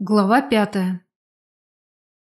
Глава пятая.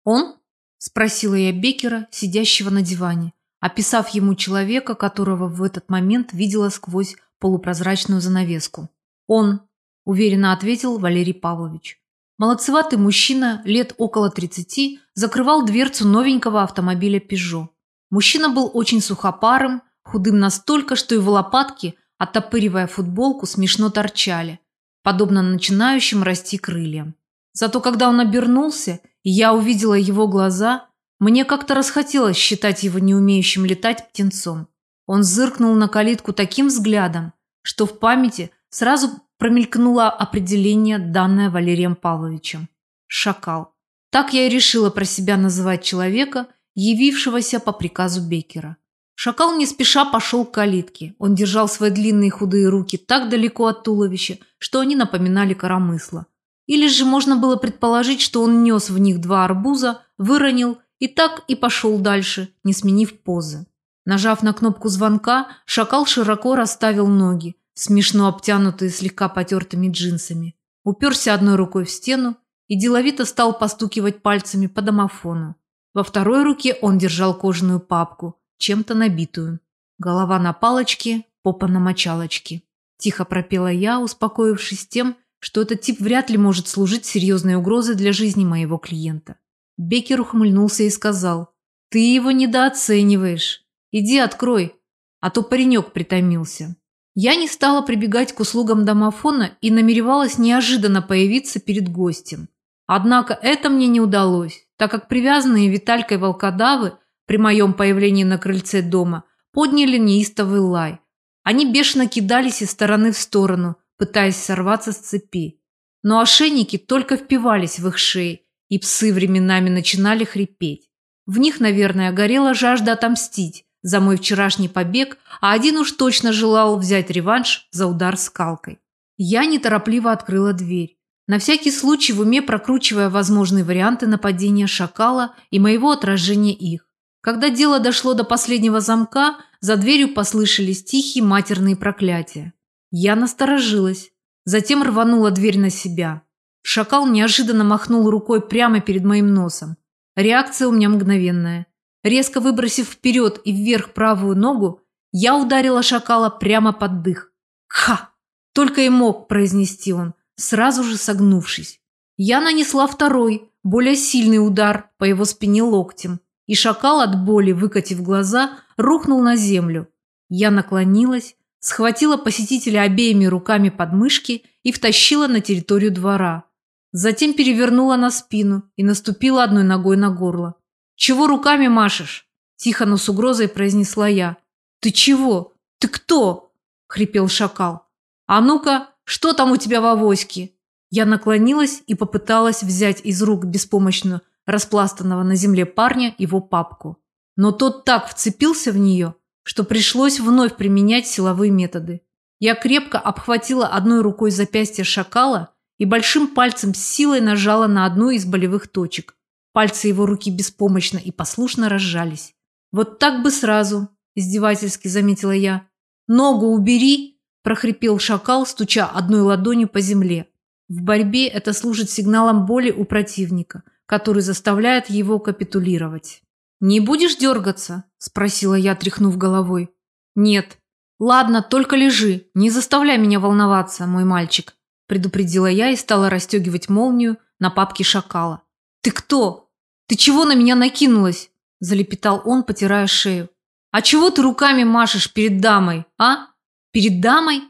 «Он?» – спросила я Бекера, сидящего на диване, описав ему человека, которого в этот момент видела сквозь полупрозрачную занавеску. «Он», – уверенно ответил Валерий Павлович. Молодцеватый мужчина, лет около тридцати, закрывал дверцу новенького автомобиля «Пежо». Мужчина был очень сухопарым, худым настолько, что его лопатки, оттопыривая футболку, смешно торчали, подобно начинающим расти крыльям. Зато когда он обернулся, и я увидела его глаза, мне как-то расхотелось считать его не умеющим летать птенцом. Он зыркнул на калитку таким взглядом, что в памяти сразу промелькнуло определение, данное Валерием Павловичем. Шакал. Так я и решила про себя называть человека, явившегося по приказу Беккера. Шакал не спеша пошел к калитке. Он держал свои длинные худые руки так далеко от туловища, что они напоминали коромысла. Или же можно было предположить, что он нес в них два арбуза, выронил и так и пошел дальше, не сменив позы. Нажав на кнопку звонка, шакал широко расставил ноги, смешно обтянутые слегка потертыми джинсами. Уперся одной рукой в стену и деловито стал постукивать пальцами по домофону. Во второй руке он держал кожаную папку, чем-то набитую. Голова на палочке, попа на мочалочке. Тихо пропела я, успокоившись тем, что этот тип вряд ли может служить серьезной угрозой для жизни моего клиента. Беккер ухмыльнулся и сказал, «Ты его недооцениваешь. Иди открой, а то паренек притомился». Я не стала прибегать к услугам домофона и намеревалась неожиданно появиться перед гостем. Однако это мне не удалось, так как привязанные Виталькой волкодавы при моем появлении на крыльце дома подняли неистовый лай. Они бешено кидались из стороны в сторону, пытаясь сорваться с цепи. Но ошейники только впивались в их шеи, и псы временами начинали хрипеть. В них, наверное, горела жажда отомстить за мой вчерашний побег, а один уж точно желал взять реванш за удар скалкой. Я неторопливо открыла дверь, на всякий случай в уме прокручивая возможные варианты нападения шакала и моего отражения их. Когда дело дошло до последнего замка, за дверью послышались тихие матерные проклятия. Я насторожилась, затем рванула дверь на себя. Шакал неожиданно махнул рукой прямо перед моим носом. Реакция у меня мгновенная. Резко выбросив вперед и вверх правую ногу, я ударила шакала прямо под дых. «Ха!» Только и мог произнести он, сразу же согнувшись. Я нанесла второй, более сильный удар по его спине локтем, и шакал от боли, выкатив глаза, рухнул на землю. Я наклонилась, схватила посетителя обеими руками под мышки и втащила на территорию двора. Затем перевернула на спину и наступила одной ногой на горло. «Чего руками машешь?» – тихо, но с угрозой произнесла я. «Ты чего? Ты кто?» – хрипел шакал. «А ну-ка, что там у тебя в авоське?» Я наклонилась и попыталась взять из рук беспомощно распластанного на земле парня его папку. Но тот так вцепился в нее, что пришлось вновь применять силовые методы. Я крепко обхватила одной рукой запястье шакала и большим пальцем с силой нажала на одну из болевых точек. Пальцы его руки беспомощно и послушно разжались. «Вот так бы сразу», – издевательски заметила я. «Ногу убери!» – прохрипел шакал, стуча одной ладонью по земле. В борьбе это служит сигналом боли у противника, который заставляет его капитулировать. «Не будешь дергаться?» – спросила я, тряхнув головой. «Нет». «Ладно, только лежи. Не заставляй меня волноваться, мой мальчик», – предупредила я и стала расстегивать молнию на папке шакала. «Ты кто? Ты чего на меня накинулась?» – залепетал он, потирая шею. «А чего ты руками машешь перед дамой, а? Перед дамой?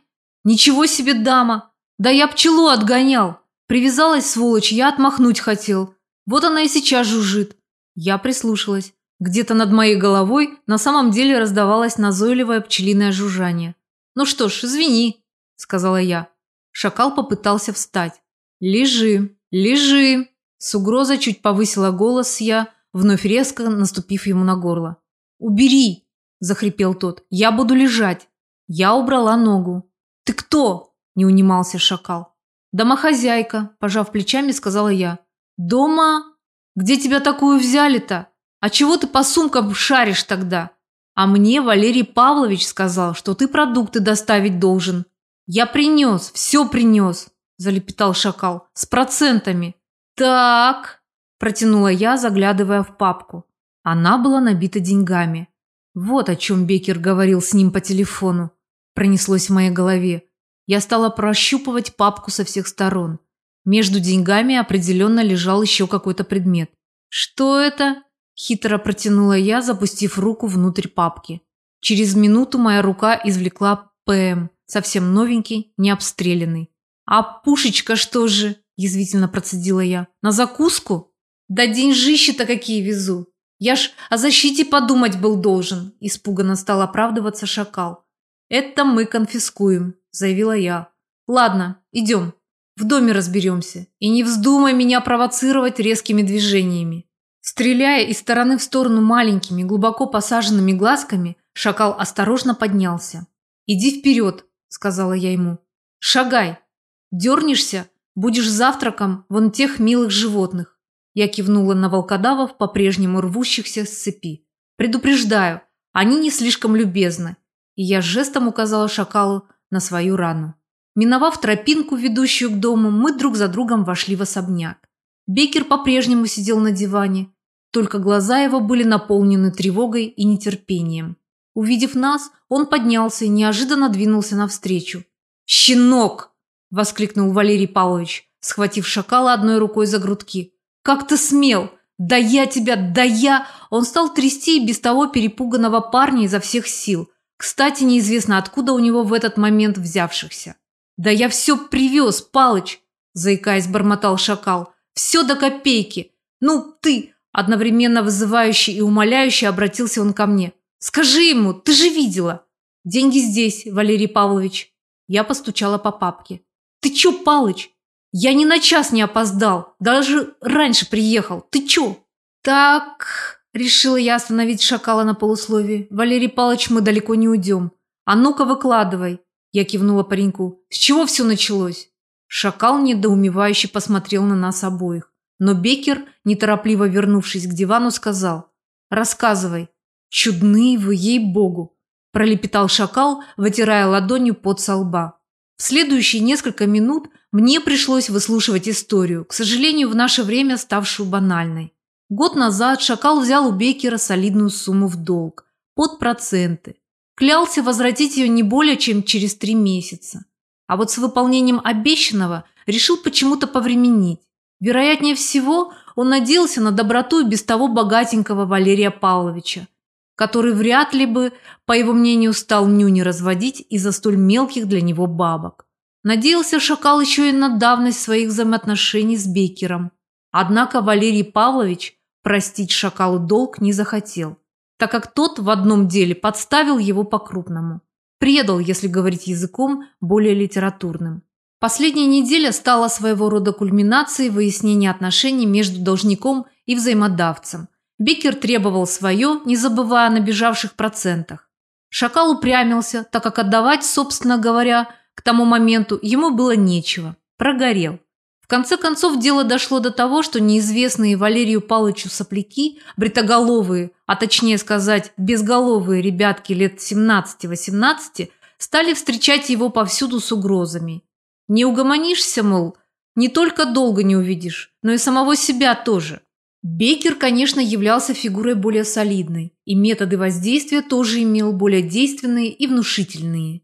Ничего себе дама! Да я пчелу отгонял. Привязалась, сволочь, я отмахнуть хотел. Вот она и сейчас жужжит». Я прислушалась. Где-то над моей головой на самом деле раздавалось назойливое пчелиное жужжание. «Ну что ж, извини», – сказала я. Шакал попытался встать. «Лежи, лежи!» С угрозой чуть повысила голос я, вновь резко наступив ему на горло. «Убери!» – захрипел тот. «Я буду лежать!» Я убрала ногу. «Ты кто?» – не унимался шакал. «Домохозяйка», – пожав плечами, сказала я. «Дома? Где тебя такую взяли-то?» А чего ты по сумкам шаришь тогда? А мне Валерий Павлович сказал, что ты продукты доставить должен. Я принес, все принес, залепетал шакал, с процентами. «Так», – протянула я, заглядывая в папку. Она была набита деньгами. Вот о чем Бекер говорил с ним по телефону. Пронеслось в моей голове. Я стала прощупывать папку со всех сторон. Между деньгами определенно лежал еще какой-то предмет. «Что это?» – хитро протянула я, запустив руку внутрь папки. Через минуту моя рука извлекла ПМ, совсем новенький, не обстрелянный. «А пушечка что же?» – язвительно процедила я. «На закуску?» «Да деньжищи-то какие везу! Я ж о защите подумать был должен!» – испуганно стал оправдываться шакал. «Это мы конфискуем», – заявила я. «Ладно, идем. В доме разберемся. И не вздумай меня провоцировать резкими движениями». Стреляя из стороны в сторону маленькими, глубоко посаженными глазками, шакал осторожно поднялся. «Иди вперед», – сказала я ему. «Шагай. Дернешься, будешь завтраком вон тех милых животных». Я кивнула на волкодавов, по-прежнему рвущихся с цепи. «Предупреждаю, они не слишком любезны». И я жестом указала шакалу на свою рану. Миновав тропинку, ведущую к дому, мы друг за другом вошли в особняк. Бекер по-прежнему сидел на диване, только глаза его были наполнены тревогой и нетерпением. Увидев нас, он поднялся и неожиданно двинулся навстречу. «Щенок!» – воскликнул Валерий Павлович, схватив шакала одной рукой за грудки. «Как ты смел! Да я тебя! Да я!» Он стал трясти без того перепуганного парня изо всех сил. Кстати, неизвестно, откуда у него в этот момент взявшихся. «Да я все привез, Палыч!» – заикаясь, бормотал шакал. «Все до копейки! Ну, ты!» – одновременно вызывающий и умоляющий обратился он ко мне. «Скажи ему, ты же видела!» «Деньги здесь, Валерий Павлович!» Я постучала по папке. «Ты че, Палыч? Я ни на час не опоздал, даже раньше приехал. Ты че?» «Так...» – решила я остановить шакала на полусловии. «Валерий Павлович, мы далеко не уйдем. А ну-ка выкладывай!» Я кивнула пареньку. «С чего все началось?» Шакал недоумевающе посмотрел на нас обоих. Но Бекер, неторопливо вернувшись к дивану, сказал. «Рассказывай». «Чудные вы, ей-богу!» пролепетал шакал, вытирая ладонью под со лба. В следующие несколько минут мне пришлось выслушивать историю, к сожалению, в наше время ставшую банальной. Год назад шакал взял у Бекера солидную сумму в долг, под проценты, Клялся возвратить ее не более чем через три месяца. А вот с выполнением обещанного решил почему-то повременить. Вероятнее всего, он надеялся на доброту и без того богатенького Валерия Павловича, который вряд ли бы, по его мнению, стал нюни разводить из-за столь мелких для него бабок. Надеялся шакал еще и на давность своих взаимоотношений с Бекером. Однако Валерий Павлович простить шакалу долг не захотел так как тот в одном деле подставил его по-крупному. Предал, если говорить языком более литературным. Последняя неделя стала своего рода кульминацией выяснения отношений между должником и взаимодавцем. Беккер требовал свое, не забывая о набежавших процентах. Шакал упрямился, так как отдавать, собственно говоря, к тому моменту ему было нечего. Прогорел конце концов, дело дошло до того, что неизвестные Валерию Палычу сопляки, бритоголовые, а точнее сказать, безголовые ребятки лет 17-18, стали встречать его повсюду с угрозами. Не угомонишься, мол, не только долго не увидишь, но и самого себя тоже. Бекер, конечно, являлся фигурой более солидной, и методы воздействия тоже имел более действенные и внушительные.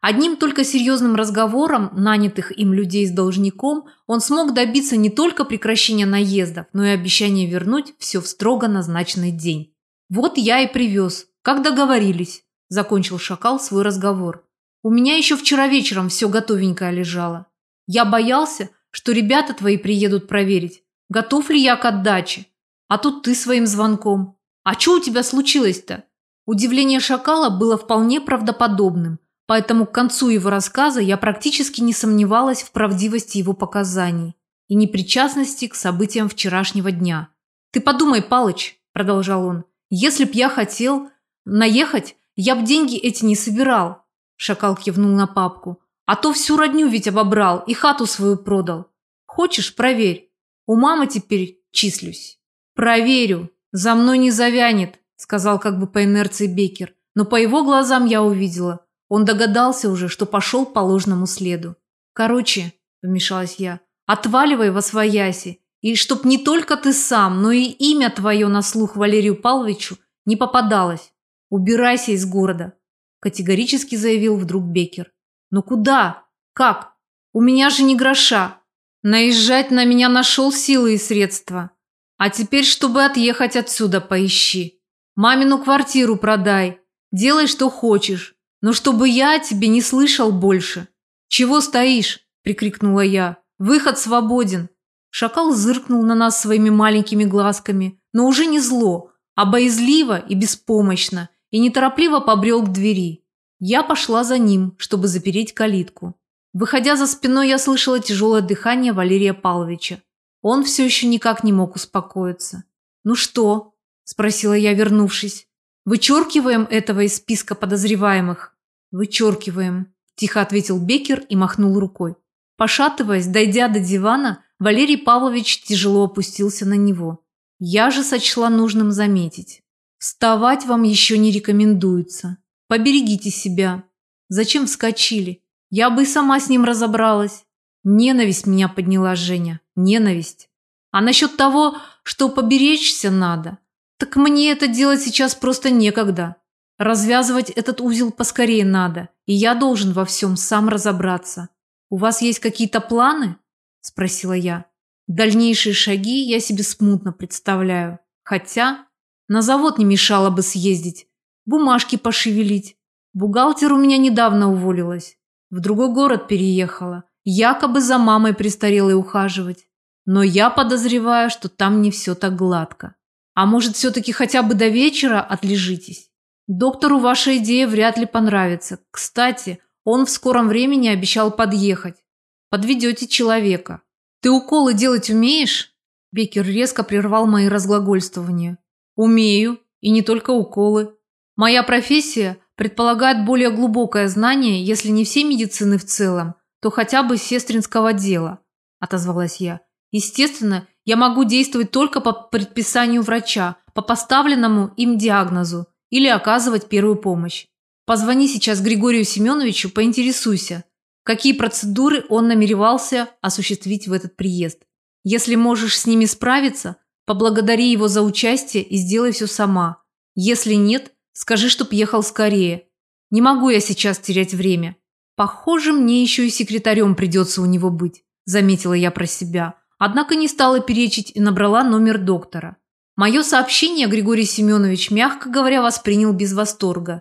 Одним только серьезным разговором нанятых им людей с должником он смог добиться не только прекращения наездов, но и обещания вернуть все в строго назначенный день. «Вот я и привез, как договорились», – закончил Шакал свой разговор. «У меня еще вчера вечером все готовенькое лежало. Я боялся, что ребята твои приедут проверить, готов ли я к отдаче. А тут ты своим звонком. А что у тебя случилось-то?» Удивление Шакала было вполне правдоподобным – Поэтому к концу его рассказа я практически не сомневалась в правдивости его показаний и непричастности к событиям вчерашнего дня. «Ты подумай, Палыч», – продолжал он, – «если б я хотел наехать, я б деньги эти не собирал», – Шакал кивнул на папку, – «а то всю родню ведь обобрал и хату свою продал. Хочешь, проверь. У мамы теперь числюсь». «Проверю. За мной не завянет», – сказал как бы по инерции Бекер, но по его глазам я увидела – он догадался уже, что пошел по ложному следу. «Короче», – вмешалась я, – «отваливай во свояси И чтоб не только ты сам, но и имя твое на слух Валерию Павловичу не попадалось. Убирайся из города, категорически заявил вдруг Бекер. Но куда? Как? У меня же не гроша. Наезжать на меня нашел силы и средства. А теперь, чтобы отъехать отсюда, поищи. Мамину квартиру продай. Делай, что хочешь. Но чтобы я тебе не слышал больше. Чего стоишь? Прикрикнула я. Выход свободен. Шакал зыркнул на нас своими маленькими глазками, но уже не зло, а боязливо и беспомощно, и неторопливо побрел к двери. Я пошла за ним, чтобы запереть калитку. Выходя за спиной, я слышала тяжелое дыхание Валерия Павловича. Он все еще никак не мог успокоиться. «Ну что?» – спросила я, вернувшись. «Вычеркиваем этого из списка подозреваемых?» «Вычеркиваем», – тихо ответил Бекер и махнул рукой. Пошатываясь, дойдя до дивана, Валерий Павлович тяжело опустился на него. Я же сочла нужным заметить. Вставать вам еще не рекомендуется. Поберегите себя. Зачем вскочили? Я бы и сама с ним разобралась. Ненависть меня подняла Женя. Ненависть. А насчет того, что поберечься надо, так мне это делать сейчас просто некогда. Развязывать этот узел поскорее надо, и я должен во всем сам разобраться. У вас есть какие-то планы? – спросила я. Дальнейшие шаги я себе смутно представляю. Хотя на завод не мешало бы съездить, бумажки пошевелить. Бухгалтер у меня недавно уволилась. В другой город переехала. Якобы за мамой престарелой ухаживать. Но я подозреваю, что там не все так гладко. А может, все-таки хотя бы до вечера отлежитесь? Доктору ваша идея вряд ли понравится. Кстати, он в скором времени обещал подъехать. Подведете человека. Ты уколы делать умеешь? Бекер резко прервал мои разглагольствования. Умею, и не только уколы. Моя профессия предполагает более глубокое знание, если не всей медицины в целом, то хотя бы сестринского дела, отозвалась я. Естественно, я могу действовать только по предписанию врача, по поставленному им диагнозу, или оказывать первую помощь. Позвони сейчас Григорию Семеновичу, поинтересуйся, какие процедуры он намеревался осуществить в этот приезд. Если можешь с ними справиться, поблагодари его за участие и сделай все сама. Если нет, скажи, чтоб ехал скорее. Не могу я сейчас терять время. Похоже, мне еще и секретарем придется у него быть, заметила я про себя. Однако не стала перечить и набрала номер доктора. Мое сообщение Григорий Семенович, мягко говоря, воспринял без восторга.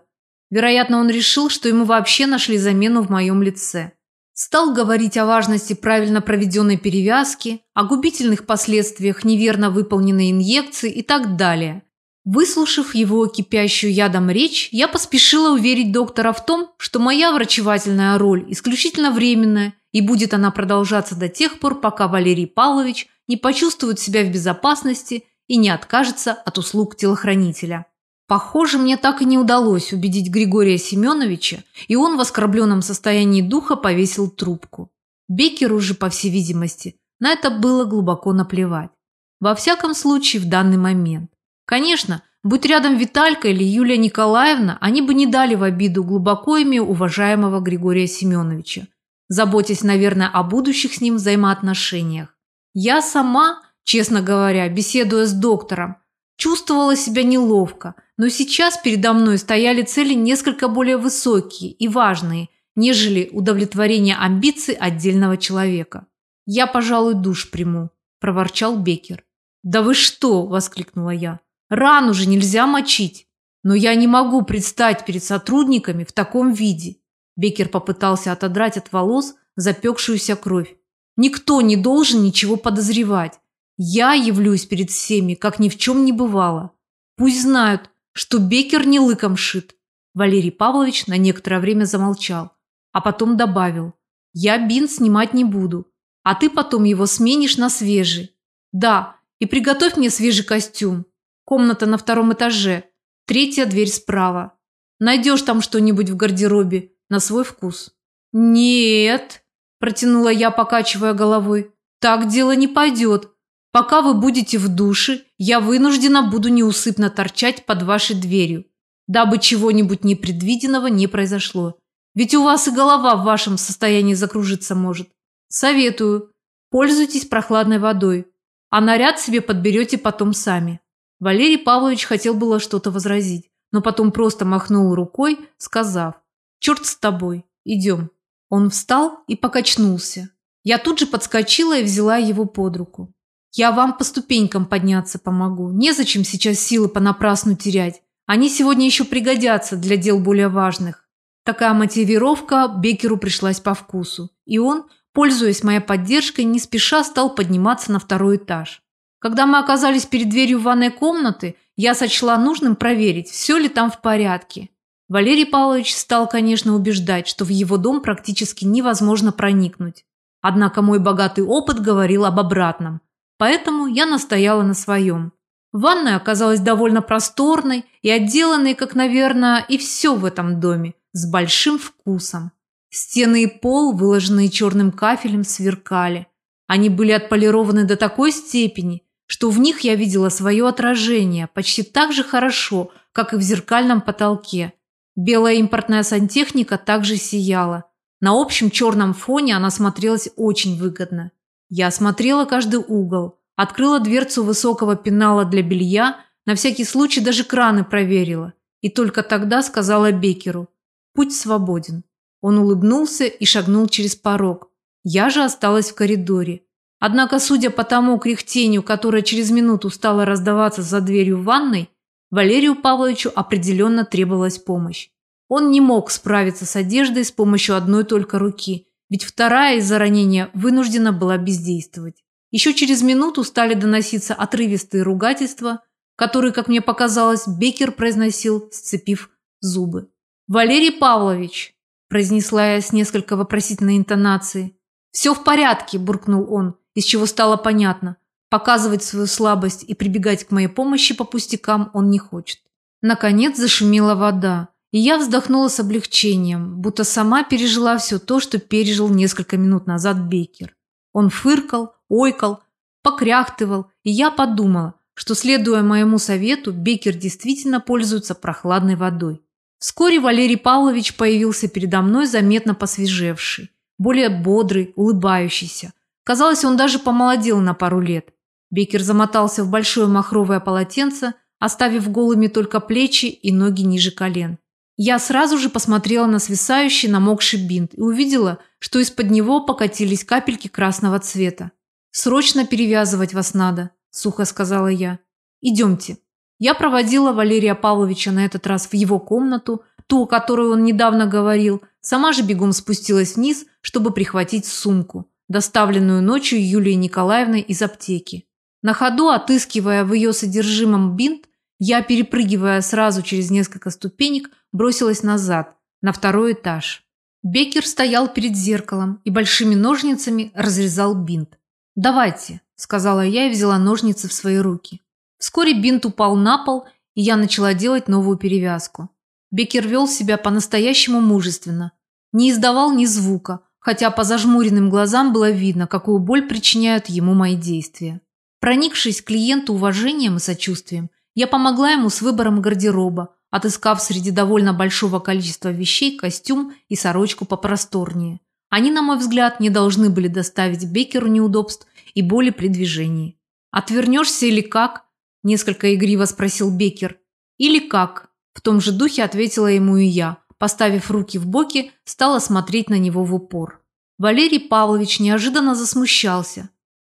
Вероятно, он решил, что ему вообще нашли замену в моем лице. Стал говорить о важности правильно проведенной перевязки, о губительных последствиях неверно выполненной инъекции и так далее. Выслушав его кипящую ядом речь, я поспешила уверить доктора в том, что моя врачевательная роль исключительно временная, и будет она продолжаться до тех пор, пока Валерий Павлович не почувствует себя в безопасности и не откажется от услуг телохранителя. Похоже, мне так и не удалось убедить Григория Семеновича, и он в оскорбленном состоянии духа повесил трубку. Бекеру же, по всей видимости, на это было глубоко наплевать. Во всяком случае, в данный момент. Конечно, будь рядом Виталька или Юлия Николаевна, они бы не дали в обиду глубоко ими уважаемого Григория Семеновича, заботясь, наверное, о будущих с ним взаимоотношениях. Я сама, честно говоря, беседуя с доктором, чувствовала себя неловко – но сейчас передо мной стояли цели несколько более высокие и важные, нежели удовлетворение амбиций отдельного человека. «Я, пожалуй, душ приму», – проворчал Бекер. «Да вы что!» – воскликнула я. «Рану же нельзя мочить!» «Но я не могу предстать перед сотрудниками в таком виде!» Бекер попытался отодрать от волос запекшуюся кровь. «Никто не должен ничего подозревать. Я явлюсь перед всеми, как ни в чем не бывало. Пусть знают, что Бекер не лыком шит. Валерий Павлович на некоторое время замолчал, а потом добавил. Я бинт снимать не буду, а ты потом его сменишь на свежий. Да, и приготовь мне свежий костюм. Комната на втором этаже, третья дверь справа. Найдешь там что-нибудь в гардеробе на свой вкус. Нет, протянула я, покачивая головой. Так дело не пойдет. Пока вы будете в душе, я вынуждена буду неусыпно торчать под вашей дверью, дабы чего-нибудь непредвиденного не произошло. Ведь у вас и голова в вашем состоянии закружиться может. Советую. Пользуйтесь прохладной водой. а наряд себе подберете потом сами». Валерий Павлович хотел было что-то возразить, но потом просто махнул рукой, сказав «Черт с тобой, идем». Он встал и покачнулся. Я тут же подскочила и взяла его под руку. «Я вам по ступенькам подняться помогу. Незачем сейчас силы понапрасну терять. Они сегодня еще пригодятся для дел более важных». Такая мотивировка Бекеру пришлась по вкусу, и он, пользуясь моей поддержкой, не спеша стал подниматься на второй этаж. Когда мы оказались перед дверью ванной комнаты, я сочла нужным проверить, все ли там в порядке. Валерий Павлович стал, конечно, убеждать, что в его дом практически невозможно проникнуть. Однако мой богатый опыт говорил об обратном, поэтому я настояла на своем. Ванная оказалась довольно просторной и отделанной, как, наверное, и все в этом доме, с большим вкусом. Стены и пол, выложенные черным кафелем, сверкали. Они были отполированы до такой степени, что в них я видела свое отражение почти так же хорошо, как и в зеркальном потолке. Белая импортная сантехника также сияла. На общем черном фоне она смотрелась очень выгодно. Я осмотрела каждый угол, открыла дверцу высокого пенала для белья, на всякий случай даже краны проверила. И только тогда сказала Бекеру «Путь свободен». Он улыбнулся и шагнул через порог. Я же осталась в коридоре. Однако, судя по тому кряхтению, которое через минуту стало раздаваться за дверью ванной, Валерию Павловичу определенно требовалась помощь. Он не мог справиться с одеждой с помощью одной только руки, ведь вторая из-за ранения вынуждена была бездействовать. Еще через минуту стали доноситься отрывистые ругательства, которые, как мне показалось, Бекер произносил, сцепив зубы. «Валерий Павлович!» – произнесла я с несколько вопросительной интонацией. «Все в порядке!» – буркнул он из чего стало понятно. Показывать свою слабость и прибегать к моей помощи по пустякам он не хочет. Наконец зашумела вода, и я вздохнула с облегчением, будто сама пережила все то, что пережил несколько минут назад Бейкер. Он фыркал, ойкал, покряхтывал, и я подумала, что, следуя моему совету, Бекер действительно пользуется прохладной водой. Вскоре Валерий Павлович появился передо мной заметно посвежевший, более бодрый, улыбающийся, Казалось, он даже помолодел на пару лет. Бекер замотался в большое махровое полотенце, оставив голыми только плечи и ноги ниже колен. Я сразу же посмотрела на свисающий намокший бинт и увидела, что из-под него покатились капельки красного цвета. «Срочно перевязывать вас надо», – сухо сказала я. «Идемте». Я проводила Валерия Павловича на этот раз в его комнату, ту, о которой он недавно говорил, сама же бегом спустилась вниз, чтобы прихватить сумку доставленную ночью Юлией Николаевной из аптеки. На ходу, отыскивая в ее содержимом бинт, я, перепрыгивая сразу через несколько ступенек, бросилась назад, на второй этаж. Бекер стоял перед зеркалом и большими ножницами разрезал бинт. «Давайте», – сказала я и взяла ножницы в свои руки. Вскоре бинт упал на пол, и я начала делать новую перевязку. Бекер вел себя по-настоящему мужественно. Не издавал ни звука, хотя по зажмуренным глазам было видно, какую боль причиняют ему мои действия. Проникшись клиенту уважением и сочувствием, я помогла ему с выбором гардероба, отыскав среди довольно большого количества вещей костюм и сорочку попросторнее. Они, на мой взгляд, не должны были доставить Бекеру неудобств и боли при движении. «Отвернешься или как?» – несколько игриво спросил Бекер. «Или как?» – в том же духе ответила ему и я – поставив руки в боки, стала смотреть на него в упор. Валерий Павлович неожиданно засмущался,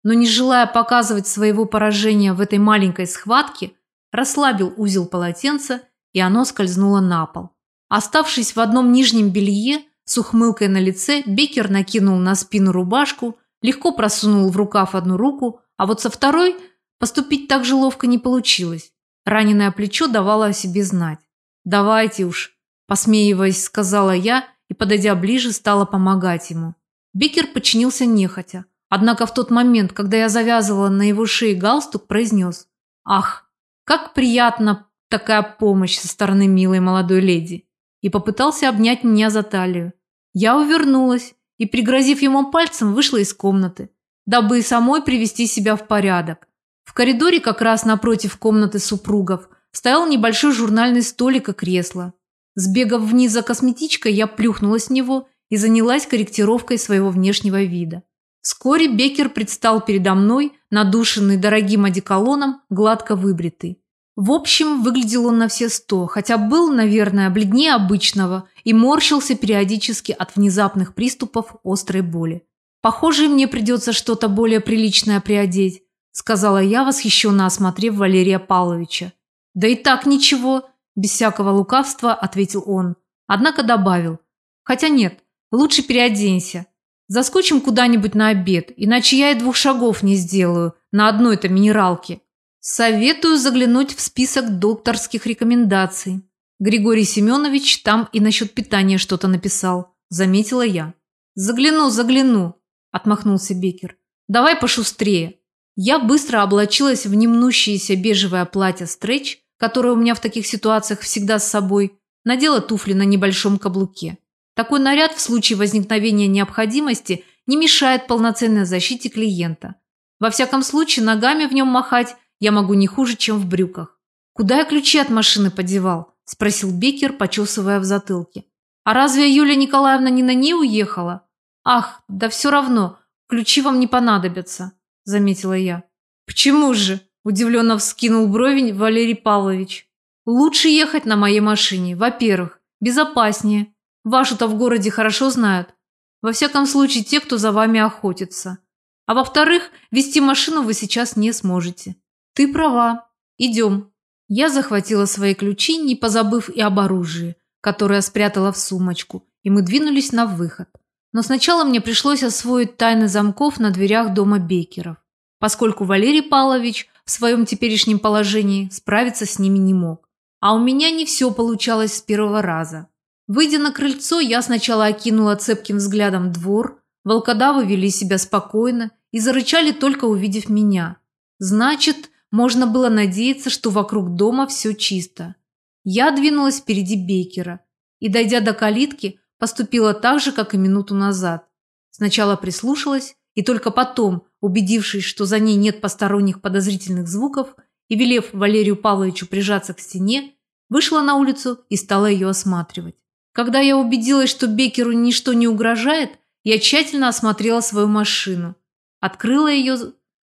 но не желая показывать своего поражения в этой маленькой схватке, расслабил узел полотенца, и оно скользнуло на пол. Оставшись в одном нижнем белье, с ухмылкой на лице, Бекер накинул на спину рубашку, легко просунул в рукав одну руку, а вот со второй поступить так же ловко не получилось. Раненое плечо давало о себе знать. «Давайте уж», Посмеиваясь, сказала я и, подойдя ближе, стала помогать ему. Бикер подчинился нехотя. Однако в тот момент, когда я завязывала на его шее галстук, произнес «Ах, как приятна такая помощь со стороны милой молодой леди!» и попытался обнять меня за талию. Я увернулась и, пригрозив ему пальцем, вышла из комнаты, дабы и самой привести себя в порядок. В коридоре, как раз напротив комнаты супругов, стоял небольшой журнальный столик и кресло. Сбегав вниз за косметичкой, я плюхнулась в него и занялась корректировкой своего внешнего вида. Вскоре Беккер предстал передо мной, надушенный дорогим одеколоном, гладко выбритый. В общем, выглядел он на все сто, хотя был, наверное, бледнее обычного и морщился периодически от внезапных приступов острой боли. «Похоже, мне придется что-то более приличное приодеть», сказала я, восхищенно осмотрев Валерия Павловича. «Да и так ничего», без всякого лукавства ответил он. Однако добавил. «Хотя нет, лучше переоденься. Заскочим куда-нибудь на обед, иначе я и двух шагов не сделаю на одной-то минералке». Советую заглянуть в список докторских рекомендаций. Григорий Семенович там и насчет питания что-то написал, заметила я. Загляну, загляну, отмахнулся Бекер. Давай пошустрее. Я быстро облачилась в немнущееся бежевое платье стретч, которое у меня в таких ситуациях всегда с собой, надела туфли на небольшом каблуке. Такой наряд в случае возникновения необходимости не мешает полноценной защите клиента. Во всяком случае, ногами в нем махать я могу не хуже, чем в брюках. Куда я ключи от машины подевал? Спросил Бекер, почесывая в затылке. А разве Юлия Николаевна не на ней уехала? Ах, да все равно, ключи вам не понадобятся, заметила я. Почему же? Удивленно вскинул брови Валерий Павлович. Лучше ехать на моей машине. Во-первых, безопаснее. Вашу-то в городе хорошо знают. Во всяком случае, те, кто за вами охотится. А во-вторых, вести машину вы сейчас не сможете. «Ты права. Идем». Я захватила свои ключи, не позабыв и об оружии, которое спрятала в сумочку, и мы двинулись на выход. Но сначала мне пришлось освоить тайны замков на дверях дома Бейкеров, поскольку Валерий Павлович в своем теперешнем положении справиться с ними не мог. А у меня не все получалось с первого раза. Выйдя на крыльцо, я сначала окинула цепким взглядом двор, волкодавы вели себя спокойно и зарычали только увидев меня. Значит, можно было надеяться, что вокруг дома все чисто. Я двинулась впереди Бейкера и, дойдя до калитки, поступила так же, как и минуту назад. Сначала прислушалась и только потом, убедившись, что за ней нет посторонних подозрительных звуков и велев Валерию Павловичу прижаться к стене, вышла на улицу и стала ее осматривать. Когда я убедилась, что Бекеру ничто не угрожает, я тщательно осмотрела свою машину, открыла ее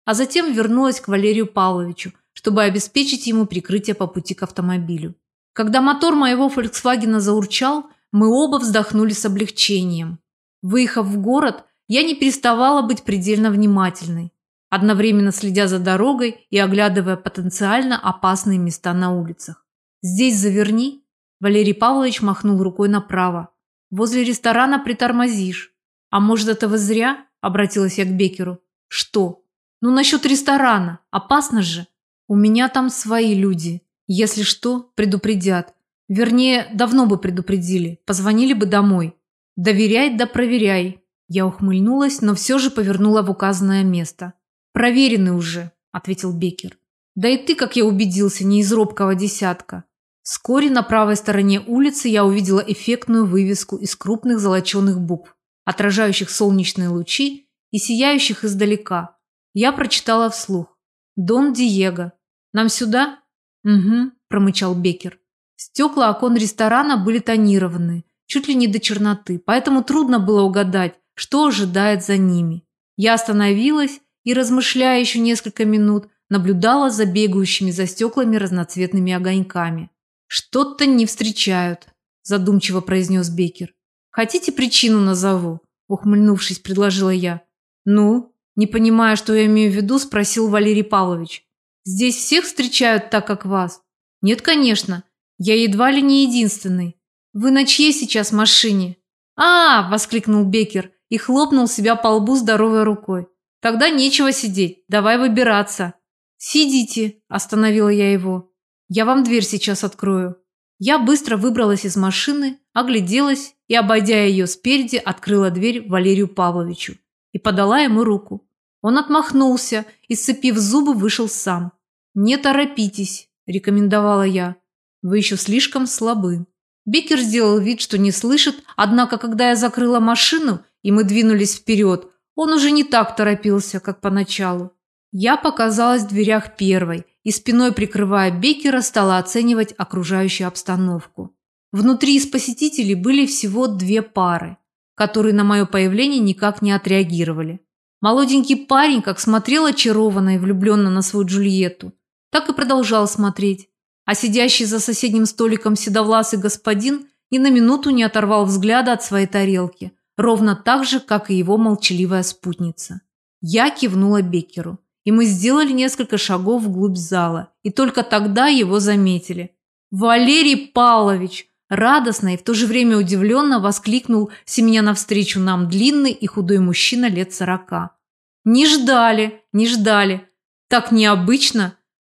а затем вернулась к Валерию Павловичу, чтобы обеспечить ему прикрытие по пути к автомобилю. Когда мотор моего «Фольксвагена» заурчал, мы оба вздохнули с облегчением. Выехав в город, я не переставала быть предельно внимательной, одновременно следя за дорогой и оглядывая потенциально опасные места на улицах. «Здесь заверни», – Валерий Павлович махнул рукой направо. «Возле ресторана притормозишь». «А может, это вы зря?» – обратилась я к Бекеру. «Что?» Ну, насчет ресторана. Опасно же. У меня там свои люди. Если что, предупредят. Вернее, давно бы предупредили. Позвонили бы домой. Доверяй да проверяй. Я ухмыльнулась, но все же повернула в указанное место. Проверены уже, ответил Бекер. Да и ты, как я убедился, не из робкого десятка. Вскоре на правой стороне улицы я увидела эффектную вывеску из крупных золоченых букв, отражающих солнечные лучи и сияющих издалека. Я прочитала вслух. «Дон Диего. Нам сюда?» «Угу», – промычал Бекер. Стекла окон ресторана были тонированы, чуть ли не до черноты, поэтому трудно было угадать, что ожидает за ними. Я остановилась и, размышляя еще несколько минут, наблюдала за бегающими за стеклами разноцветными огоньками. «Что-то не встречают», – задумчиво произнес Бекер. «Хотите причину назову?» – ухмыльнувшись, предложила я. «Ну?» Не понимая, что я имею в виду, спросил Валерий Павлович. «Здесь всех встречают так, как вас?» «Нет, конечно. Я едва ли не единственный. Вы на чьей сейчас машине?» «А!» – воскликнул Бекер и хлопнул себя по лбу здоровой рукой. «Тогда нечего сидеть. Давай выбираться». «Сидите», – остановила я его. «Я вам дверь сейчас открою». Я быстро выбралась из машины, огляделась и, обойдя ее спереди, открыла дверь Валерию Павловичу и подала ему руку. Он отмахнулся и, сцепив зубы, вышел сам. «Не торопитесь», – рекомендовала я. «Вы еще слишком слабы». Бекер сделал вид, что не слышит, однако, когда я закрыла машину, и мы двинулись вперед, он уже не так торопился, как поначалу. Я показалась в дверях первой и, спиной прикрывая Бекера, стала оценивать окружающую обстановку. Внутри из посетителей были всего две пары которые на мое появление никак не отреагировали. Молоденький парень как смотрел очарованно и влюбленно на свою Джульетту, так и продолжал смотреть, а сидящий за соседним столиком седовласый господин ни на минуту не оторвал взгляда от своей тарелки, ровно так же, как и его молчаливая спутница. Я кивнула Беккеру, и мы сделали несколько шагов вглубь зала, и только тогда его заметили. «Валерий Павлович!» Радостно и в то же время удивленно воскликнул семеня навстречу нам длинный и худой мужчина лет сорока. «Не ждали, не ждали. Так необычно!»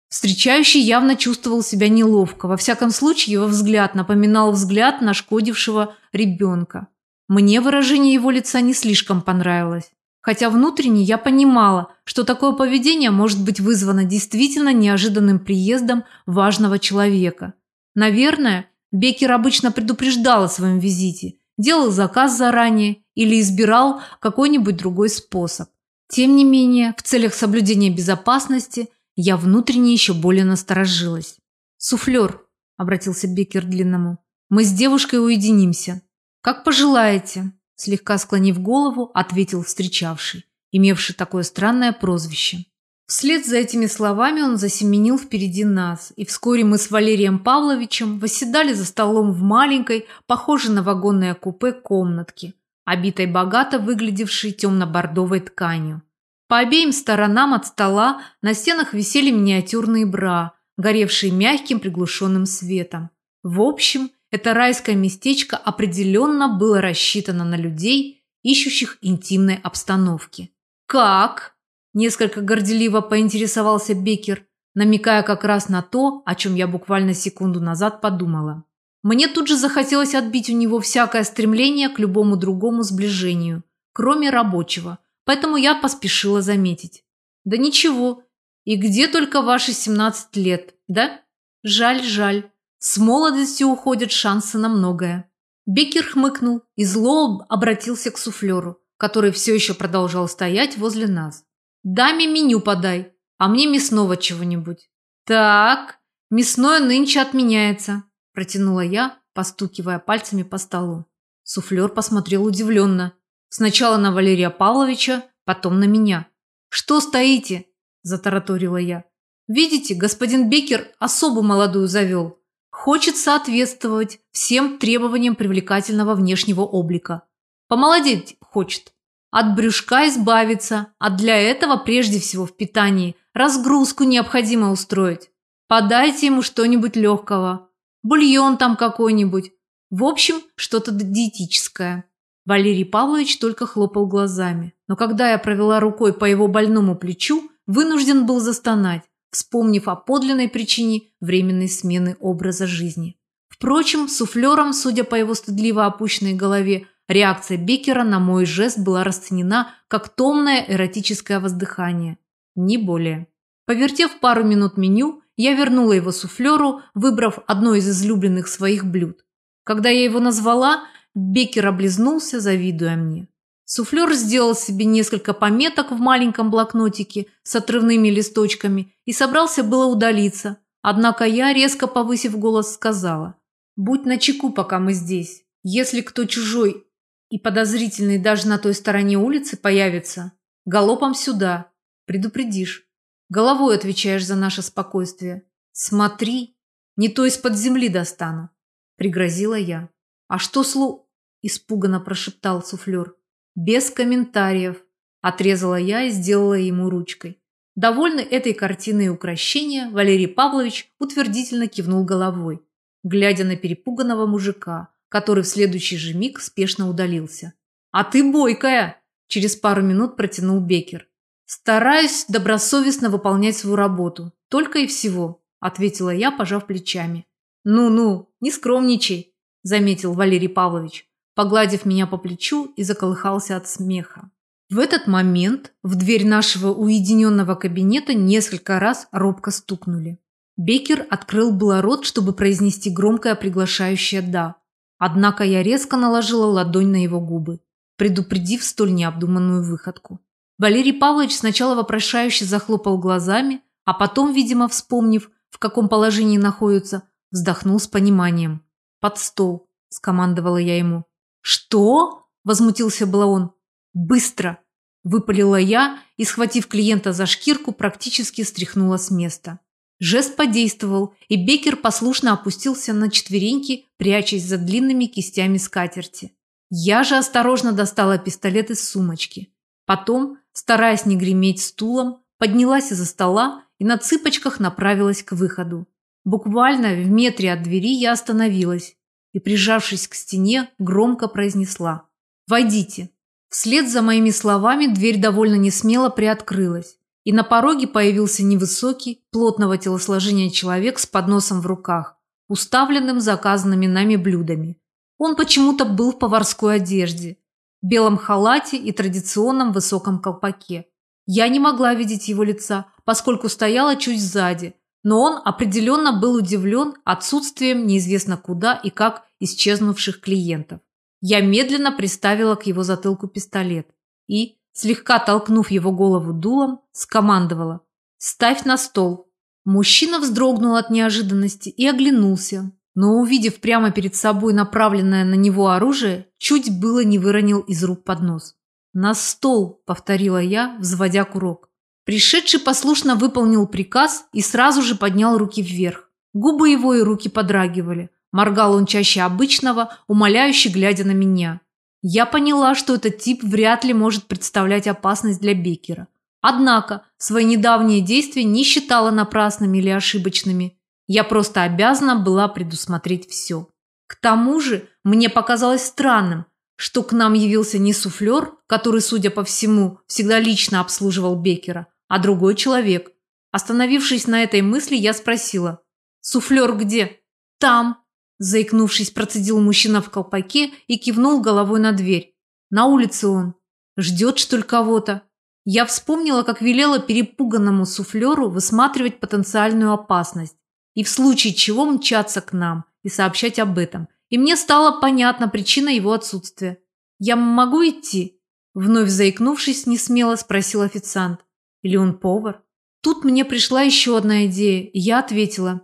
Встречающий явно чувствовал себя неловко. Во всяком случае, его взгляд напоминал взгляд нашкодившего ребенка. Мне выражение его лица не слишком понравилось. Хотя внутренне я понимала, что такое поведение может быть вызвано действительно неожиданным приездом важного человека. Наверное, Беккер обычно предупреждал о своем визите, делал заказ заранее или избирал какой-нибудь другой способ. Тем не менее, в целях соблюдения безопасности я внутренне еще более насторожилась. «Суфлер», – обратился Беккер к длинному, – «мы с девушкой уединимся». «Как пожелаете», – слегка склонив голову, ответил встречавший, имевший такое странное прозвище. Вслед за этими словами он засеменил впереди нас, и вскоре мы с Валерием Павловичем восседали за столом в маленькой, похожей на вагонное купе комнатке, обитой богато выглядевшей темно-бордовой тканью. По обеим сторонам от стола на стенах висели миниатюрные бра, горевшие мягким приглушенным светом. В общем, это райское местечко определенно было рассчитано на людей, ищущих интимной обстановки. «Как?» – несколько горделиво поинтересовался Беккер, намекая как раз на то, о чем я буквально секунду назад подумала. Мне тут же захотелось отбить у него всякое стремление к любому другому сближению, кроме рабочего – поэтому я поспешила заметить. Да ничего, и где только ваши 17 лет, да? Жаль, жаль. С молодости уходят шансы на многое. Беккер хмыкнул и зло обратился к суфлеру, который все еще продолжал стоять возле нас. «Даме меню подай, а мне мясного чего-нибудь». «Так, мясное нынче отменяется», – протянула я, постукивая пальцами по столу. Суфлер посмотрел удивленно. Сначала на Валерия Павловича, потом на меня. «Что стоите?» – затараторила я. «Видите, господин Бекер особу молодую завел. Хочет соответствовать всем требованиям привлекательного внешнего облика. Помолодеть хочет. От брюшка избавиться, а для этого прежде всего в питании разгрузку необходимо устроить. Подайте ему что-нибудь легкого. Бульон там какой-нибудь. В общем, что-то диетическое. Валерий Павлович только хлопал глазами, но когда я провела рукой по его больному плечу, вынужден был застонать, вспомнив о подлинной причине временной смены образа жизни. Впрочем, суфлером, судя по его стыдливо опущенной голове, реакция Беккера на мой жест была расценена как томное эротическое воздыхание. Не более. Повертев пару минут меню, я вернула его суфлеру, выбрав одно из излюбленных своих блюд. Когда я его назвала, Беккер облизнулся, завидуя мне. Суфлер сделал себе несколько пометок в маленьком блокнотике с отрывными листочками и собрался было удалиться. Однако я, резко повысив голос, сказала, «Будь начеку, пока мы здесь. Если кто чужой и подозрительный даже на той стороне улицы появится, галопом сюда. Предупредишь. Головой отвечаешь за наше спокойствие. Смотри, не то из-под земли достану», – пригрозила я. «А что слу...» испуганно прошептал суфлер. «Без комментариев», – отрезала я и сделала ему ручкой. Довольный этой картиной украшения, Валерий Павлович утвердительно кивнул головой, глядя на перепуганного мужика, который в следующий же миг спешно удалился. «А ты бойкая!» – через пару минут протянул Бекер. «Стараюсь добросовестно выполнять свою работу. Только и всего», – ответила я, пожав плечами. «Ну-ну, не скромничай», – заметил Валерий Павлович погладив меня по плечу и заколыхался от смеха. В этот момент в дверь нашего уединенного кабинета несколько раз робко стукнули. Бекер открыл было рот, чтобы произнести громкое приглашающее «да». Однако я резко наложила ладонь на его губы, предупредив столь необдуманную выходку. Валерий Павлович сначала вопрошающе захлопал глазами, а потом, видимо, вспомнив, в каком положении находится, вздохнул с пониманием. «Под стол», – скомандовала я ему. «Что?» – возмутился было он. «Быстро!» Выпалила я и, схватив клиента за шкирку, практически стряхнула с места. Жест подействовал, и Бекер послушно опустился на четвереньки, прячась за длинными кистями скатерти. Я же осторожно достала пистолет из сумочки. Потом, стараясь не греметь стулом, поднялась из-за стола и на цыпочках направилась к выходу. Буквально в метре от двери я остановилась и, прижавшись к стене, громко произнесла «Войдите». Вслед за моими словами дверь довольно несмело приоткрылась, и на пороге появился невысокий, плотного телосложения человек с подносом в руках, уставленным заказанными нами блюдами. Он почему-то был в поварской одежде, в белом халате и традиционном высоком колпаке. Я не могла видеть его лица, поскольку стояла чуть сзади, но он определенно был удивлен отсутствием неизвестно куда и как исчезнувших клиентов. Я медленно приставила к его затылку пистолет и, слегка толкнув его голову дулом, скомандовала «Ставь на стол». Мужчина вздрогнул от неожиданности и оглянулся, но, увидев прямо перед собой направленное на него оружие, чуть было не выронил из рук поднос. «На стол!» – повторила я, взводя курок. Пришедший послушно выполнил приказ и сразу же поднял руки вверх. Губы его и руки подрагивали. Моргал он чаще обычного, умоляюще глядя на меня. Я поняла, что этот тип вряд ли может представлять опасность для Бекера. Однако свои недавние действия не считала напрасными или ошибочными. Я просто обязана была предусмотреть все. К тому же мне показалось странным, что к нам явился не суфлер, который, судя по всему, всегда лично обслуживал Бекера, а другой человек. Остановившись на этой мысли, я спросила, «Суфлер где?» «Там», Заикнувшись, процедил мужчина в колпаке и кивнул головой на дверь. На улице он. Ждет, что ли, кого-то? Я вспомнила, как велела перепуганному суфлеру высматривать потенциальную опасность и в случае чего мчаться к нам и сообщать об этом. И мне стала понятна причина его отсутствия. «Я могу идти?» Вновь заикнувшись, несмело спросил официант. «Или он повар?» Тут мне пришла еще одна идея, и я ответила.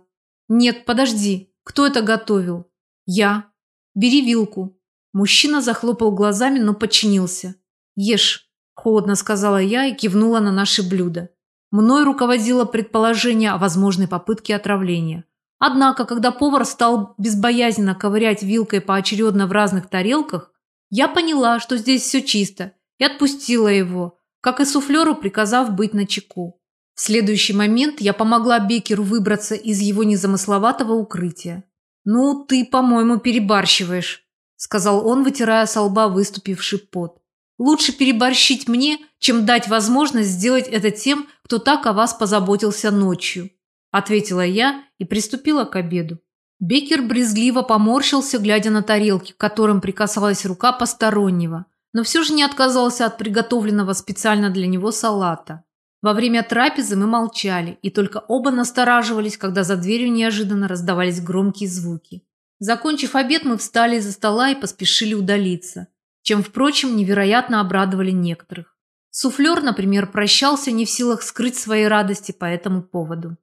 «Нет, подожди, кто это готовил? Я. Бери вилку. Мужчина захлопал глазами, но подчинился. Ешь, холодно сказала я и кивнула на наши блюда. Мной руководило предположение о возможной попытке отравления. Однако, когда повар стал безбоязненно ковырять вилкой поочередно в разных тарелках, я поняла, что здесь все чисто, и отпустила его, как и суфлеру приказав быть начеку. В следующий момент я помогла Бекеру выбраться из его незамысловатого укрытия. «Ну, ты, по-моему, перебарщиваешь», – сказал он, вытирая со лба выступивший пот. «Лучше переборщить мне, чем дать возможность сделать это тем, кто так о вас позаботился ночью», – ответила я и приступила к обеду. Бекер брезгливо поморщился, глядя на тарелки, к которым прикасалась рука постороннего, но все же не отказался от приготовленного специально для него салата. Во время трапезы мы молчали, и только оба настораживались, когда за дверью неожиданно раздавались громкие звуки. Закончив обед, мы встали из-за стола и поспешили удалиться, чем, впрочем, невероятно обрадовали некоторых. Суфлер, например, прощался не в силах скрыть своей радости по этому поводу.